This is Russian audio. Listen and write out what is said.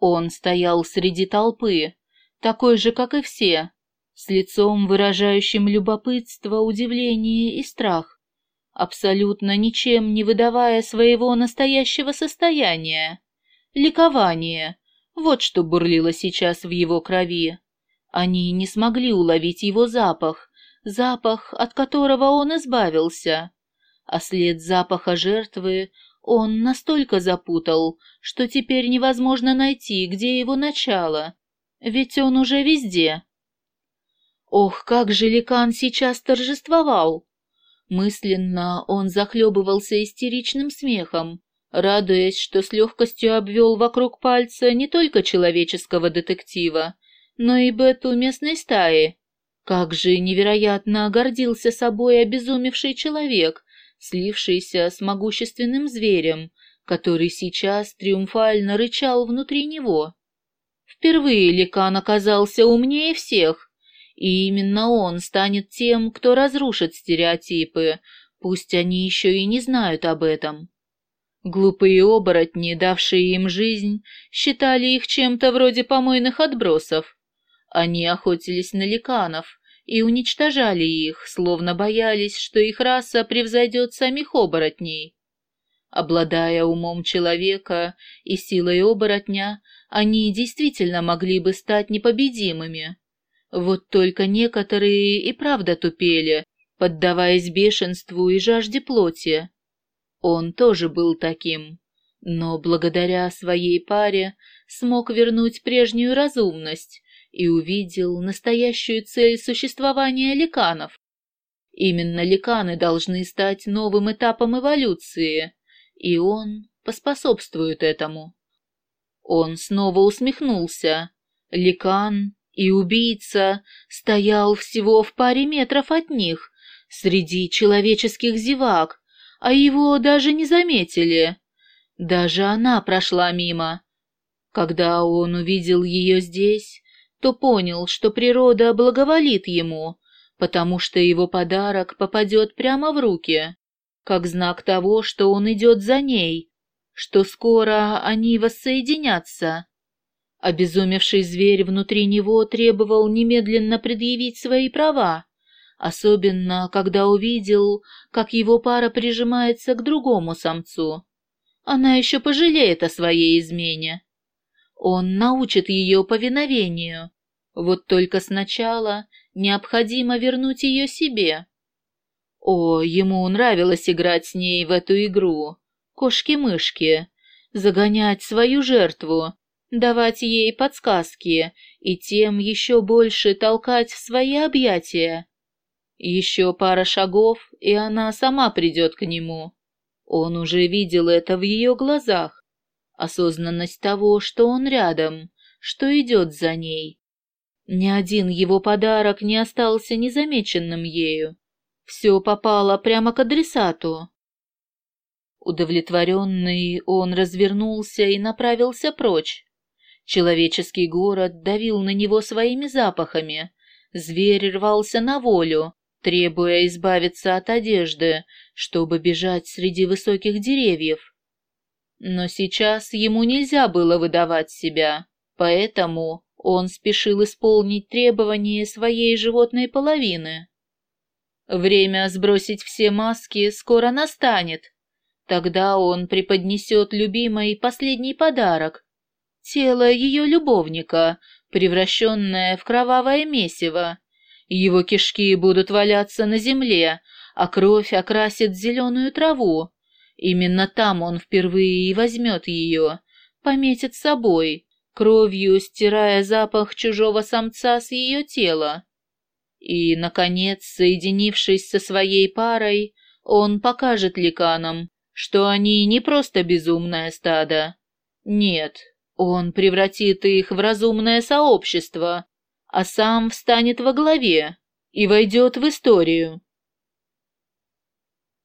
Он стоял среди толпы, такой же, как и все, с лицом, выражающим любопытство, удивление и страх, абсолютно ничем не выдавая своего настоящего состояния. Ликование — вот что бурлило сейчас в его крови. Они не смогли уловить его запах, запах, от которого он избавился. А след запаха жертвы он настолько запутал, что теперь невозможно найти, где его начало, ведь он уже везде. Ох, как же Ликан сейчас торжествовал! Мысленно он захлебывался истеричным смехом, радуясь, что с легкостью обвел вокруг пальца не только человеческого детектива, но и Бету местной стаи. Как же невероятно гордился собой обезумевший человек, слившийся с могущественным зверем, который сейчас триумфально рычал внутри него. Впервые Ликан оказался умнее всех, и именно он станет тем, кто разрушит стереотипы, пусть они еще и не знают об этом. Глупые оборотни, давшие им жизнь, считали их чем-то вроде помойных отбросов, они охотились на ликанов и уничтожали их, словно боялись, что их раса превзойдет самих оборотней. Обладая умом человека и силой оборотня, они действительно могли бы стать непобедимыми. Вот только некоторые и правда тупели, поддаваясь бешенству и жажде плоти. Он тоже был таким, но благодаря своей паре смог вернуть прежнюю разумность и увидел настоящую цель существования ликанов. Именно ликаны должны стать новым этапом эволюции, и он поспособствует этому. Он снова усмехнулся. Ликан и убийца стоял всего в паре метров от них, среди человеческих зевак, а его даже не заметили. Даже она прошла мимо. Когда он увидел ее здесь, то понял, что природа благоволит ему, потому что его подарок попадет прямо в руки, как знак того, что он идет за ней, что скоро они воссоединятся. Обезумевший зверь внутри него требовал немедленно предъявить свои права, особенно когда увидел, как его пара прижимается к другому самцу. Она еще пожалеет о своей измене. Он научит ее повиновению. Вот только сначала необходимо вернуть ее себе. О, ему нравилось играть с ней в эту игру. Кошки-мышки. Загонять свою жертву, давать ей подсказки и тем еще больше толкать в свои объятия. Еще пара шагов, и она сама придет к нему. Он уже видел это в ее глазах осознанность того, что он рядом, что идет за ней. Ни один его подарок не остался незамеченным ею. Все попало прямо к адресату. Удовлетворенный, он развернулся и направился прочь. Человеческий город давил на него своими запахами. Зверь рвался на волю, требуя избавиться от одежды, чтобы бежать среди высоких деревьев. Но сейчас ему нельзя было выдавать себя, поэтому он спешил исполнить требования своей животной половины. Время сбросить все маски скоро настанет. Тогда он преподнесет любимой последний подарок — тело ее любовника, превращенное в кровавое месиво. Его кишки будут валяться на земле, а кровь окрасит зеленую траву. Именно там он впервые и возьмет ее, пометит собой, кровью стирая запах чужого самца с ее тела. И, наконец, соединившись со своей парой, он покажет ликанам, что они не просто безумное стадо. Нет, он превратит их в разумное сообщество, а сам встанет во главе и войдет в историю.